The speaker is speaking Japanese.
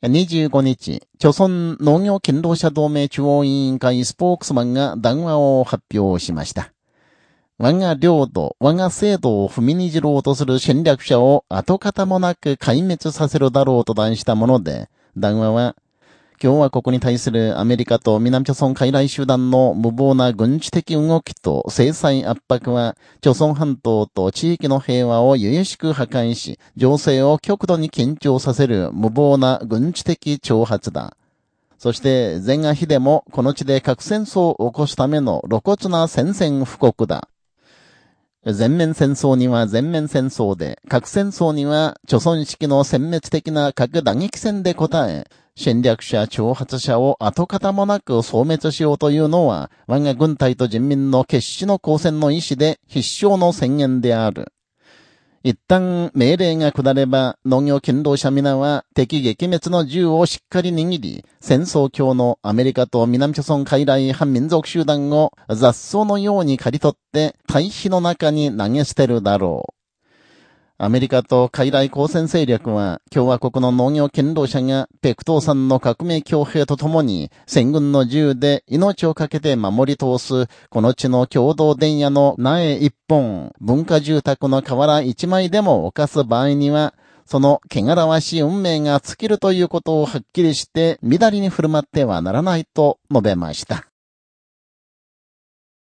25日、朝鮮農業勤労者同盟中央委員会スポークスマンが談話を発表しました。我が領土、我が制度を踏みにじろうとする戦略者を跡形もなく壊滅させるだろうと断したもので、談話は、共和国に対するアメリカと南朝鮮海来集団の無謀な軍事的動きと制裁圧迫は、朝鮮半島と地域の平和を由々しく破壊し、情勢を極度に緊張させる無謀な軍事的挑発だ。そして、前阿比でもこの地で核戦争を起こすための露骨な宣戦布告だ。全面戦争には全面戦争で、核戦争には、貯村式の殲滅的な核打撃戦で応え、戦略者、挑発者を跡形もなく消滅しようというのは、我が軍隊と人民の決死の抗戦の意志で必勝の宣言である。一旦命令が下れば、農業勤労者皆は敵撃滅の銃をしっかり握り、戦争狂のアメリカと南朝鮮海来反民族集団を雑草のように刈り取って対比の中に投げ捨てるだろう。アメリカと海外交戦勢力は、共和国の農業堅労者が、ペクトーさんの革命強兵とともに、戦軍の銃で命をかけて守り通す、この地の共同電野の苗一本、文化住宅の瓦一枚でも犯す場合には、その汚らわしい運命が尽きるということをはっきりして、乱りに振る舞ってはならないと述べました。